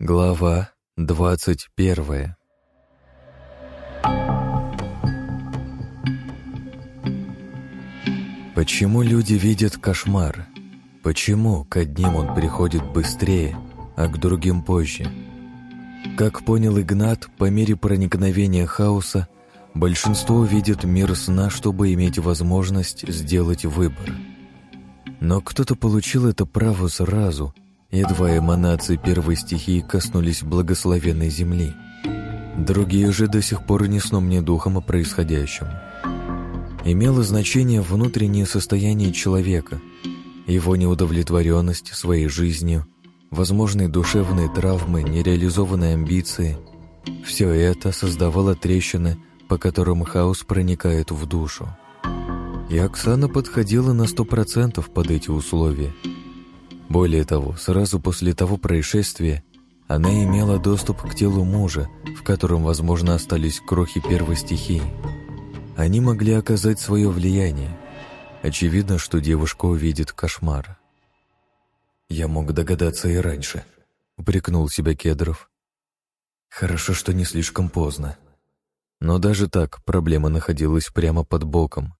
Глава двадцать первая Почему люди видят кошмар? Почему к одним он приходит быстрее, а к другим позже? Как понял Игнат, по мере проникновения хаоса большинство видит мир сна, чтобы иметь возможность сделать выбор. Но кто-то получил это право сразу, едва эманации первой стихии коснулись благословенной земли. Другие же до сих пор ни сном, ни духом о происходящем. Имело значение внутреннее состояние человека, его неудовлетворенность своей жизнью, возможные душевные травмы, нереализованные амбиции. Все это создавало трещины, по которым хаос проникает в душу. И Оксана подходила на сто процентов под эти условия. Более того, сразу после того происшествия она имела доступ к телу мужа, в котором, возможно, остались крохи первой стихии. Они могли оказать свое влияние. Очевидно, что девушка увидит кошмар. «Я мог догадаться и раньше», — упрекнул себя Кедров. «Хорошо, что не слишком поздно». Но даже так проблема находилась прямо под боком.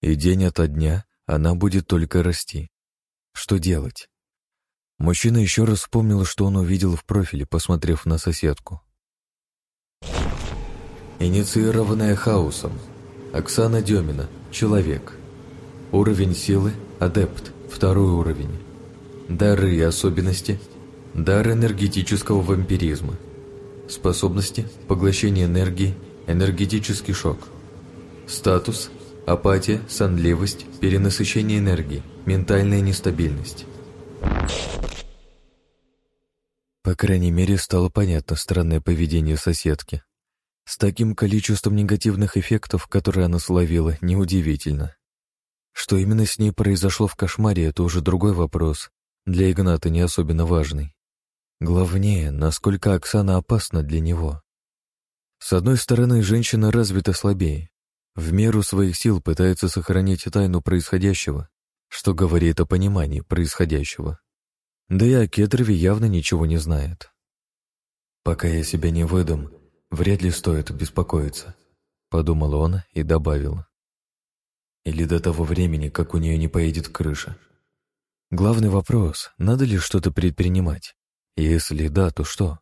И день ото дня она будет только расти. Что делать? Мужчина еще раз вспомнил, что он увидел в профиле, посмотрев на соседку. Инициированная хаосом. Оксана Демина. Человек. Уровень силы – адепт. Второй уровень. Дары и особенности. Дар энергетического вампиризма. Способности – поглощение энергии, энергетический шок. Статус – апатия, сонливость, перенасыщение энергии, ментальная нестабильность. По крайней мере, стало понятно странное поведение соседки. С таким количеством негативных эффектов, которые она словила, неудивительно. Что именно с ней произошло в кошмаре, это уже другой вопрос, для Игната не особенно важный. Главнее, насколько Оксана опасна для него. С одной стороны, женщина развита слабее. В меру своих сил пытается сохранить тайну происходящего, что говорит о понимании происходящего. Да и о Кедрове явно ничего не знает. «Пока я себя не выдам, вряд ли стоит беспокоиться», — подумал он и добавил. «Или до того времени, как у нее не поедет крыша». Главный вопрос — надо ли что-то предпринимать? Если да, то что?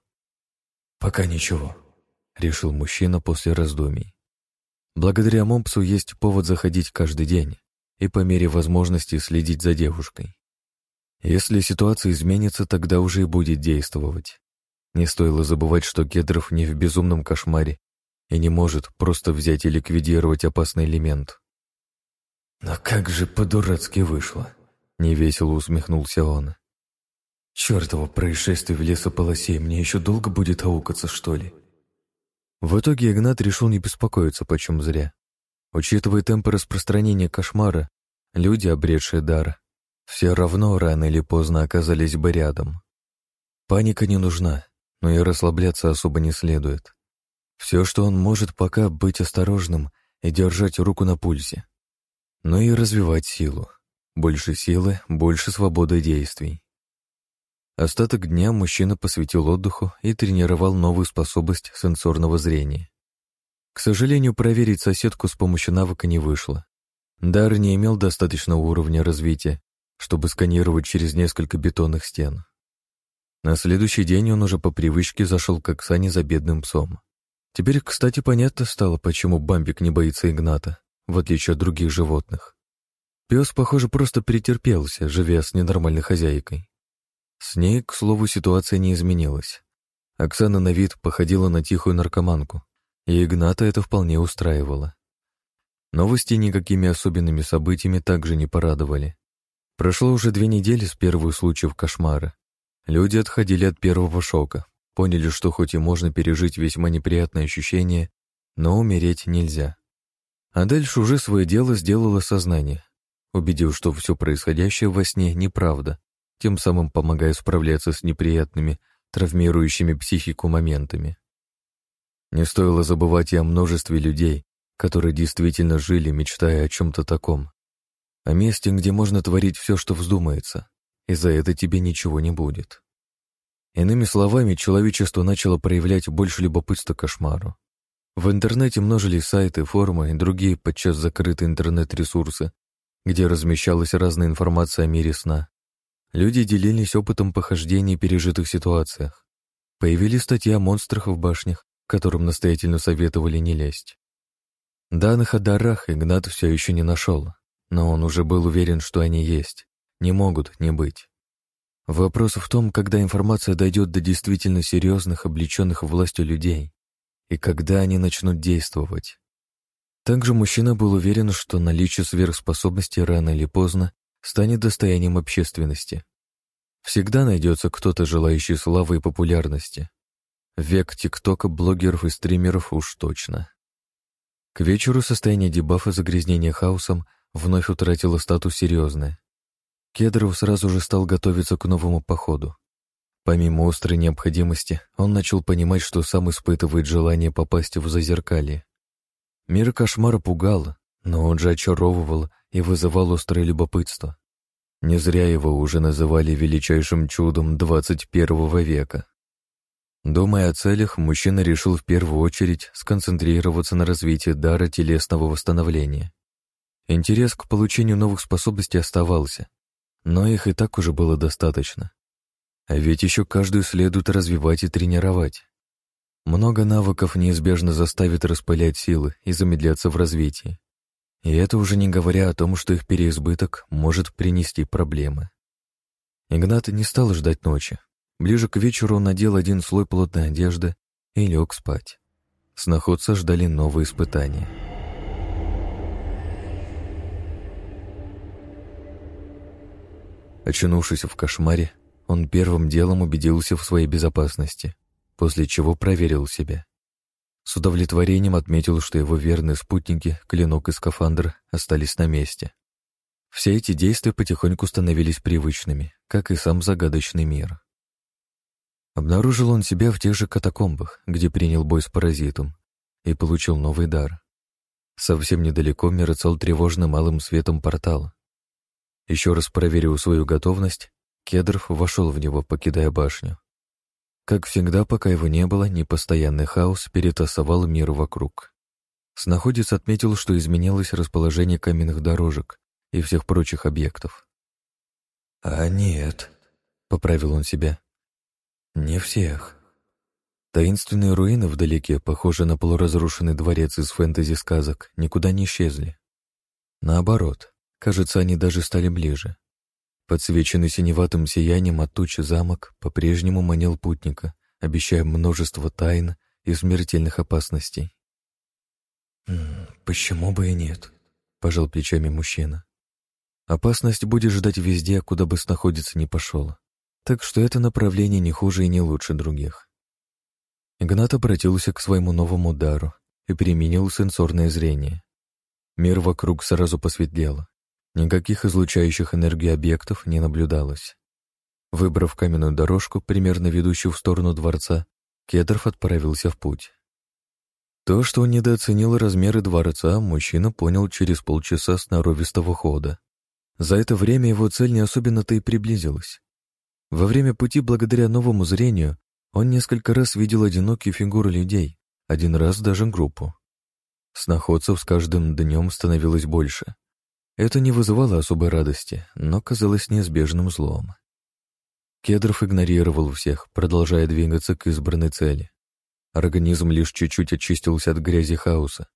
«Пока ничего», — решил мужчина после раздумий. Благодаря Момпсу есть повод заходить каждый день и по мере возможности следить за девушкой. Если ситуация изменится, тогда уже и будет действовать. Не стоило забывать, что Кедров не в безумном кошмаре и не может просто взять и ликвидировать опасный элемент. «Но как же по-дурацки вышло!» — невесело усмехнулся он. «Чёртово происшествие в лесополосе, мне еще долго будет аукаться, что ли?» В итоге Игнат решил не беспокоиться почем зря. Учитывая темпы распространения кошмара, люди, обретшие дар, все равно рано или поздно оказались бы рядом. Паника не нужна, но и расслабляться особо не следует. Все, что он может пока быть осторожным и держать руку на пульсе. Но и развивать силу. Больше силы, больше свободы действий. Остаток дня мужчина посвятил отдыху и тренировал новую способность сенсорного зрения. К сожалению, проверить соседку с помощью навыка не вышло. Дар не имел достаточного уровня развития, чтобы сканировать через несколько бетонных стен. На следующий день он уже по привычке зашел к Оксане за бедным псом. Теперь, кстати, понятно стало, почему Бамбик не боится Игната, в отличие от других животных. Пес, похоже, просто претерпелся, живя с ненормальной хозяйкой. С ней, к слову, ситуация не изменилась. Оксана на вид походила на тихую наркоманку, и Игната это вполне устраивало. Новости никакими особенными событиями также не порадовали. Прошло уже две недели с первых случаев кошмара. Люди отходили от первого шока, поняли, что хоть и можно пережить весьма неприятные ощущения, но умереть нельзя. А дальше уже свое дело сделало сознание, убедив, что все происходящее во сне неправда, тем самым помогая справляться с неприятными, травмирующими психику моментами. Не стоило забывать и о множестве людей, которые действительно жили, мечтая о чем-то таком, о месте, где можно творить все, что вздумается, и за это тебе ничего не будет. Иными словами, человечество начало проявлять больше любопытства к кошмару. В интернете множились сайты, форумы и другие подчас закрытые интернет-ресурсы, где размещалась разная информация о мире сна. Люди делились опытом похождений в пережитых ситуациях. Появились статьи о монстрах в башнях, которым настоятельно советовали не лезть. Данных о дарах Игнат все еще не нашел, но он уже был уверен, что они есть, не могут не быть. Вопрос в том, когда информация дойдет до действительно серьезных, облеченных властью людей, и когда они начнут действовать. Также мужчина был уверен, что наличие сверхспособностей рано или поздно станет достоянием общественности. Всегда найдется кто-то, желающий славы и популярности. Век тиктока, блогеров и стримеров уж точно. К вечеру состояние дебафа загрязнения хаосом вновь утратило статус серьезное. Кедров сразу же стал готовиться к новому походу. Помимо острой необходимости, он начал понимать, что сам испытывает желание попасть в зазеркалье. Мир кошмара пугал, но он же очаровывал и вызывал острое любопытство. Не зря его уже называли величайшим чудом 21 века. Думая о целях, мужчина решил в первую очередь сконцентрироваться на развитии дара телесного восстановления. Интерес к получению новых способностей оставался, но их и так уже было достаточно. А ведь еще каждую следует развивать и тренировать. Много навыков неизбежно заставит распылять силы и замедляться в развитии. И это уже не говоря о том, что их переизбыток может принести проблемы. Игнат не стал ждать ночи. Ближе к вечеру он надел один слой плотной одежды и лег спать. Сноходца ждали новые испытания. Очнувшись в кошмаре, он первым делом убедился в своей безопасности, после чего проверил себя. С удовлетворением отметил, что его верные спутники, клинок и скафандр, остались на месте. Все эти действия потихоньку становились привычными, как и сам загадочный мир. Обнаружил он себя в тех же катакомбах, где принял бой с паразитом, и получил новый дар. Совсем недалеко мерцал тревожно малым светом портал, еще раз проверив свою готовность, Кедров вошел в него, покидая башню. Как всегда, пока его не было, непостоянный хаос перетасовал мир вокруг. Снаходец отметил, что изменилось расположение каменных дорожек и всех прочих объектов. «А нет», — поправил он себя, — «не всех». Таинственные руины вдалеке, похожие на полуразрушенный дворец из фэнтези-сказок, никуда не исчезли. Наоборот, Кажется, они даже стали ближе. Подсвеченный синеватым сиянием от тучи замок по-прежнему манил путника, обещая множество тайн и смертельных опасностей. «Почему бы и нет?» — пожал плечами мужчина. «Опасность будет ждать везде, куда бы находиться не пошел. Так что это направление не хуже и не лучше других». Игнат обратился к своему новому дару и применил сенсорное зрение. Мир вокруг сразу посветлел. Никаких излучающих энергию объектов не наблюдалось. Выбрав каменную дорожку, примерно ведущую в сторону дворца, Кедров отправился в путь. То, что он недооценил размеры дворца, мужчина понял через полчаса сноровистого хода. За это время его цель не особенно-то и приблизилась. Во время пути, благодаря новому зрению, он несколько раз видел одинокие фигуры людей, один раз даже группу. Сноходцев с каждым днем становилось больше. Это не вызывало особой радости, но казалось неизбежным злом. Кедров игнорировал всех, продолжая двигаться к избранной цели. Организм лишь чуть-чуть очистился от грязи хаоса,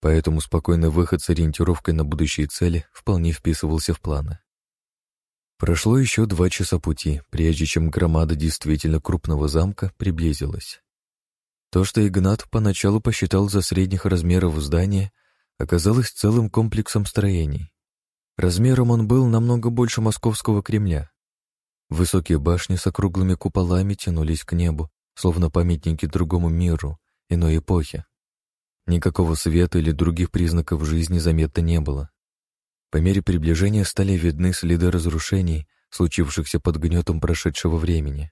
поэтому спокойный выход с ориентировкой на будущие цели вполне вписывался в планы. Прошло еще два часа пути, прежде чем громада действительно крупного замка приблизилась. То, что Игнат поначалу посчитал за средних размеров здания, оказалось целым комплексом строений. Размером он был намного больше московского Кремля. Высокие башни с округлыми куполами тянулись к небу, словно памятники другому миру, иной эпохи. Никакого света или других признаков жизни заметно не было. По мере приближения стали видны следы разрушений, случившихся под гнетом прошедшего времени.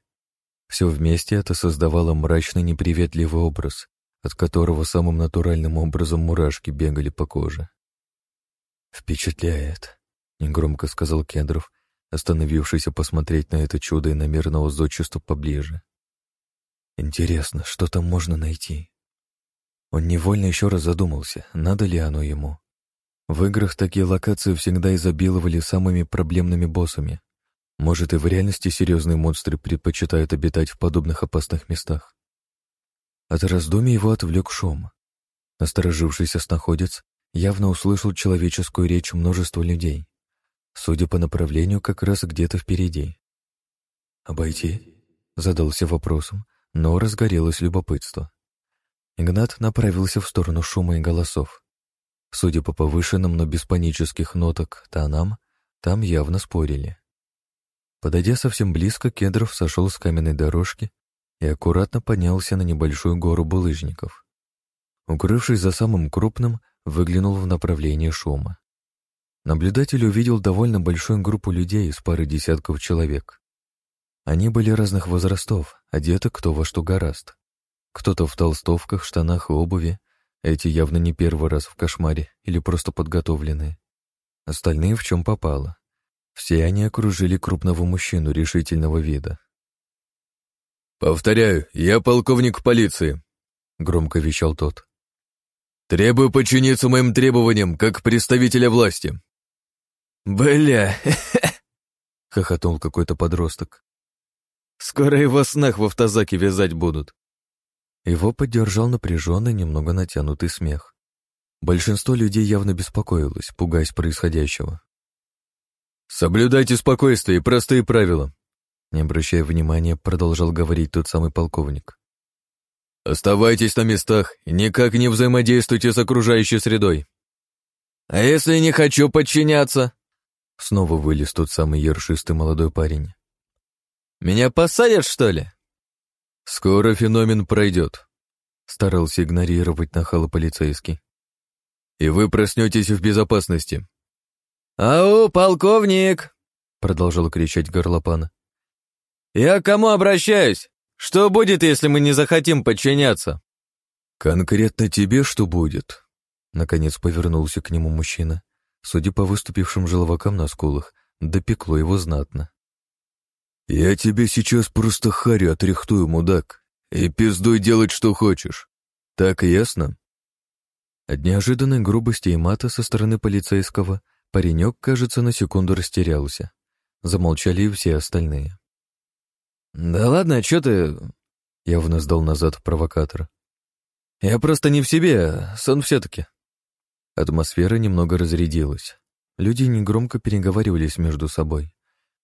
Все вместе это создавало мрачный неприветливый образ, от которого самым натуральным образом мурашки бегали по коже. «Впечатляет», — негромко сказал Кедров, остановившийся посмотреть на это чудо и намеренного зодчества поближе. Интересно, что там можно найти? Он невольно еще раз задумался, надо ли оно ему. В играх такие локации всегда изобиловали самыми проблемными боссами. Может, и в реальности серьезные монстры предпочитают обитать в подобных опасных местах. От раздумий его отвлек шум. Насторожившийся снаходец явно услышал человеческую речь множества людей. Судя по направлению, как раз где-то впереди. «Обойти?» — задался вопросом, но разгорелось любопытство. Игнат направился в сторону шума и голосов. Судя по повышенным, но без панических ноток тонам, там явно спорили. Подойдя совсем близко, Кедров сошел с каменной дорожки и аккуратно поднялся на небольшую гору булыжников. Укрывшись за самым крупным, выглянул в направлении шума. Наблюдатель увидел довольно большую группу людей из пары десятков человек. Они были разных возрастов, одеты кто во что гораст. Кто-то в толстовках, штанах и обуви, эти явно не первый раз в кошмаре или просто подготовленные. Остальные в чем попало. Все они окружили крупного мужчину решительного вида. «Повторяю, я полковник полиции», — громко вещал тот. «Требую подчиниться моим требованиям, как представителя власти». «Бля!» — хохотнул какой-то подросток. Скоро его снах в автозаке вязать будут. Его поддержал напряженный, немного натянутый смех. Большинство людей явно беспокоилось, пугаясь происходящего. «Соблюдайте спокойствие и простые правила», не обращая внимания, продолжал говорить тот самый полковник. «Оставайтесь на местах и никак не взаимодействуйте с окружающей средой». «А если не хочу подчиняться?» Снова вылез тот самый ершистый молодой парень. Меня посадят, что ли?» «Скоро феномен пройдет», — старался игнорировать нахало полицейский. «И вы проснетесь в безопасности». «Ау, полковник!» — продолжал кричать горлопан. «Я к кому обращаюсь? Что будет, если мы не захотим подчиняться?» «Конкретно тебе что будет?» Наконец повернулся к нему мужчина. Судя по выступившим желвакам на скулах, допекло его знатно. «Я тебе сейчас просто харю отряхтую, мудак, и пиздуй делать, что хочешь. Так ясно?» От неожиданной грубости и мата со стороны полицейского паренек, кажется, на секунду растерялся. Замолчали и все остальные. «Да ладно, что ты...» Явно сдал назад провокатор. «Я просто не в себе, сон все-таки». Атмосфера немного разрядилась. Люди негромко переговаривались между собой.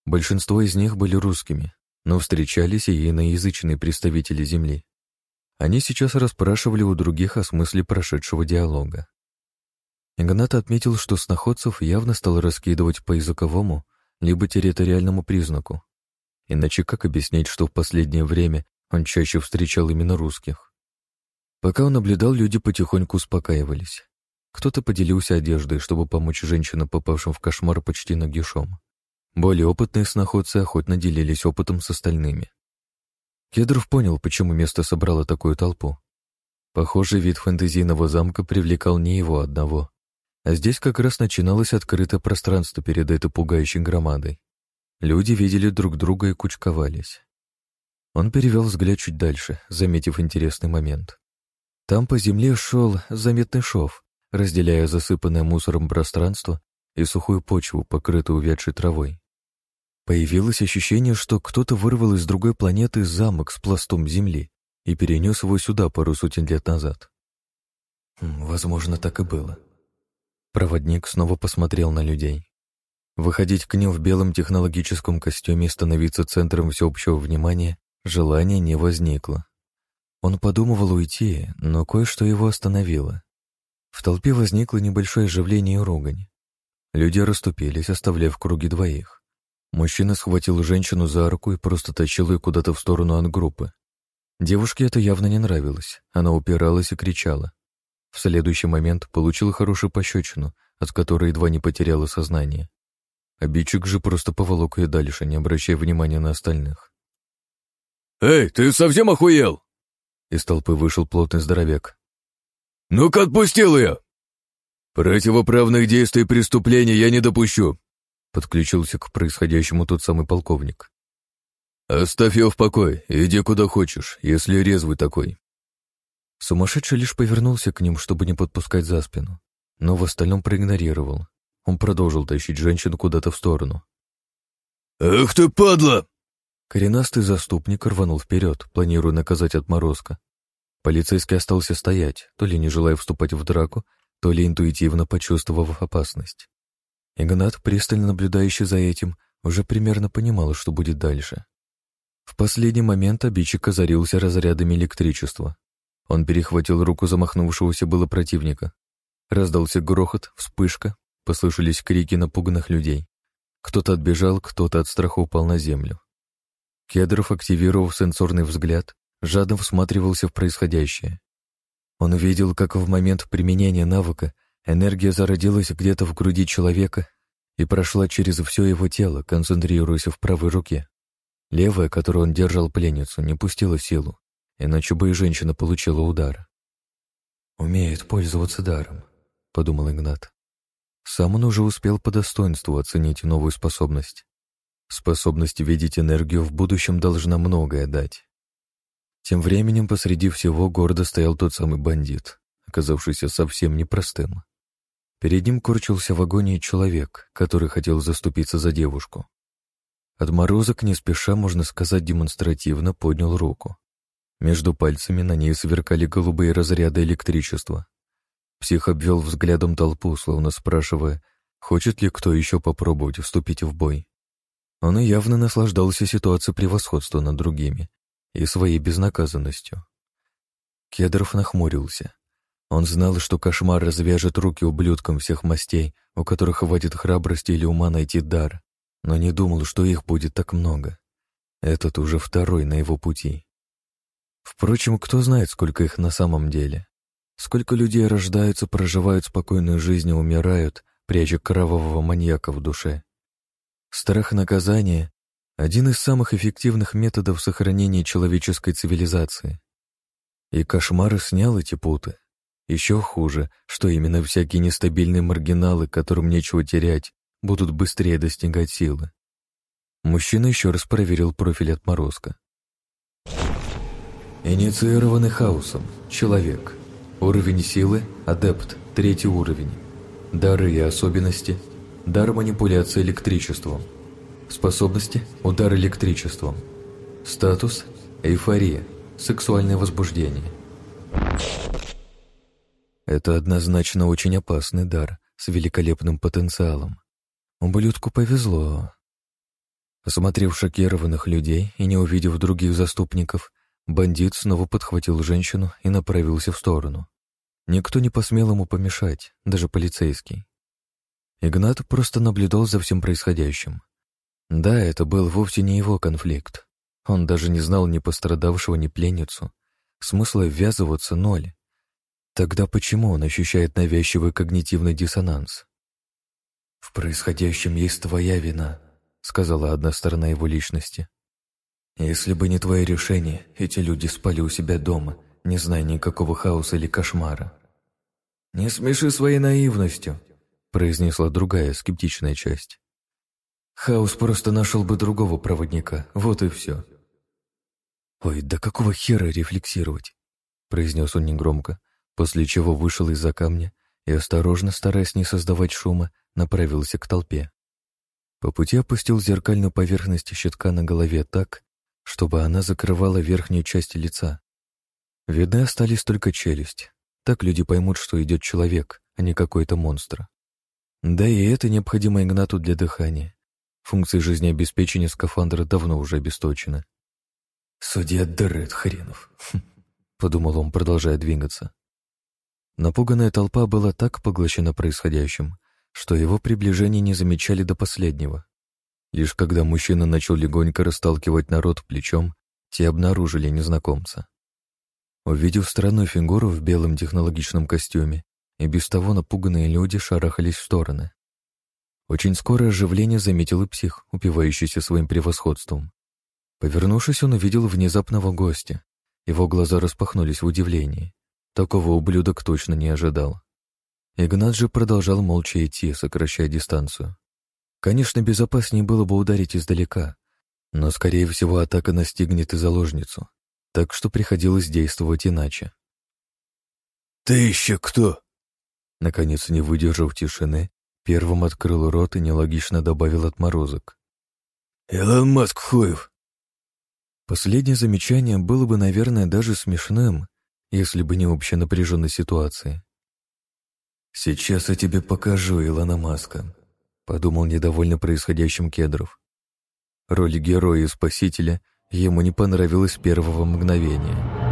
Большинство из них были русскими, но встречались и иноязычные представители Земли. Они сейчас расспрашивали у других о смысле прошедшего диалога. Игнат отметил, что сноходцев явно стал раскидывать по языковому либо территориальному признаку. Иначе как объяснять, что в последнее время он чаще встречал именно русских? Пока он наблюдал, люди потихоньку успокаивались. Кто-то поделился одеждой, чтобы помочь женщинам, попавшим в кошмар почти нагишом. Более опытные сноходцы охотно делились опытом с остальными. Кедров понял, почему место собрало такую толпу. Похоже, вид фэнтезийного замка привлекал не его одного. А здесь как раз начиналось открытое пространство перед этой пугающей громадой. Люди видели друг друга и кучковались. Он перевел взгляд чуть дальше, заметив интересный момент. Там по земле шел заметный шов, разделяя засыпанное мусором пространство и сухую почву, покрытую увядшей травой. Появилось ощущение, что кто-то вырвал из другой планеты замок с пластом земли и перенес его сюда пару сотен лет назад. Хм, возможно, так и было. Проводник снова посмотрел на людей. Выходить к ним в белом технологическом костюме и становиться центром всеобщего внимания желания не возникло. Он подумывал уйти, но кое-что его остановило. В толпе возникло небольшое оживление и ругань. Люди расступились, оставляя в круге двоих. Мужчина схватил женщину за руку и просто тащил ее куда-то в сторону от группы. Девушке это явно не нравилось. Она упиралась и кричала. В следующий момент получила хорошую пощечину, от которой едва не потеряла сознание. Обидчик же просто поволок ее дальше, не обращая внимания на остальных. «Эй, ты совсем охуел?» Из толпы вышел плотный здоровяк. «Ну-ка отпустил ее!» «Противоправных действий и преступлений я не допущу. Подключился к происходящему тот самый полковник. «Оставь его в покое, иди куда хочешь, если резвый такой». Сумасшедший лишь повернулся к ним, чтобы не подпускать за спину, но в остальном проигнорировал. Он продолжил тащить женщину куда-то в сторону. «Эх ты, падла!» Коренастый заступник рванул вперед, планируя наказать отморозка. Полицейский остался стоять, то ли не желая вступать в драку, то ли интуитивно почувствовав опасность. Игнат, пристально наблюдающий за этим, уже примерно понимал, что будет дальше. В последний момент обидчик озарился разрядами электричества. Он перехватил руку замахнувшегося было противника. Раздался грохот, вспышка, послышались крики напуганных людей. Кто-то отбежал, кто-то от страха упал на землю. Кедров, активировав сенсорный взгляд, жадно всматривался в происходящее. Он увидел, как в момент применения навыка энергия зародилась где-то в груди человека и прошла через все его тело, концентрируясь в правой руке. Левая, которую он держал пленницу, не пустила силу, иначе бы и женщина получила удар. «Умеет пользоваться даром», — подумал Игнат. Сам он уже успел по достоинству оценить новую способность. Способность видеть энергию в будущем должна многое дать. Тем временем посреди всего города стоял тот самый бандит, оказавшийся совсем непростым. Перед ним корчился в агонии человек, который хотел заступиться за девушку. Отморозок не спеша, можно сказать, демонстративно поднял руку. Между пальцами на ней сверкали голубые разряды электричества. Псих обвел взглядом толпу, словно спрашивая, хочет ли кто еще попробовать вступить в бой. Он явно наслаждался ситуацией превосходства над другими и своей безнаказанностью. Кедров нахмурился. Он знал, что кошмар развяжет руки ублюдкам всех мастей, у которых хватит храбрости или ума найти дар, но не думал, что их будет так много. Этот уже второй на его пути. Впрочем, кто знает, сколько их на самом деле. Сколько людей рождаются, проживают спокойную жизнь и умирают, пряча кровавого маньяка в душе. Страх наказания один из самых эффективных методов сохранения человеческой цивилизации. И кошмар снял эти путы. Еще хуже, что именно всякие нестабильные маргиналы, которым нечего терять, будут быстрее достигать силы. Мужчина еще раз проверил профиль отморозка. Инициированный хаосом. Человек. Уровень силы – адепт, третий уровень. Дары и особенности – дар манипуляции электричеством – Способности – удар электричеством. Статус – эйфория, сексуальное возбуждение. Это однозначно очень опасный дар с великолепным потенциалом. Ублюдку повезло. Осмотрев шокированных людей и не увидев других заступников, бандит снова подхватил женщину и направился в сторону. Никто не посмел ему помешать, даже полицейский. Игнат просто наблюдал за всем происходящим. Да, это был вовсе не его конфликт. Он даже не знал ни пострадавшего, ни пленницу. Смысла ввязываться ноль. Тогда почему он ощущает навязчивый когнитивный диссонанс? «В происходящем есть твоя вина», — сказала одна сторона его личности. «Если бы не твое решение, эти люди спали у себя дома, не зная никакого хаоса или кошмара». «Не смеши своей наивностью», — произнесла другая скептичная часть. Хаос просто нашел бы другого проводника, вот и все. «Ой, да какого хера рефлексировать?» — произнес он негромко, после чего вышел из-за камня и, осторожно, стараясь не создавать шума, направился к толпе. По пути опустил зеркальную поверхность щитка на голове так, чтобы она закрывала верхнюю часть лица. Видны остались только челюсть. Так люди поймут, что идет человек, а не какой-то монстр. Да и это необходимо Игнату для дыхания, Функции жизнеобеспечения скафандра давно уже обесточены. «Судья Дред хренов», — подумал он, продолжая двигаться. Напуганная толпа была так поглощена происходящим, что его приближение не замечали до последнего. Лишь когда мужчина начал легонько расталкивать народ плечом, те обнаружили незнакомца. Увидев странную фигуру в белом технологичном костюме, и без того напуганные люди шарахались в стороны. Очень скоро оживление заметил и псих, упивающийся своим превосходством. Повернувшись, он увидел внезапного гостя. Его глаза распахнулись в удивлении. Такого ублюдок точно не ожидал. Игнат же продолжал молча идти, сокращая дистанцию. Конечно, безопаснее было бы ударить издалека, Но, скорее всего, атака настигнет и заложницу, так что приходилось действовать иначе. «Ты еще кто?» Наконец, не выдержав тишины, первым открыл рот и нелогично добавил отморозок. «Илон Маск Хуев!» Последнее замечание было бы, наверное, даже смешным, если бы не общая напряженность ситуации. «Сейчас я тебе покажу Илона Маска», — подумал недовольно происходящим Кедров. Роль героя и спасителя ему не понравилась с первого мгновения.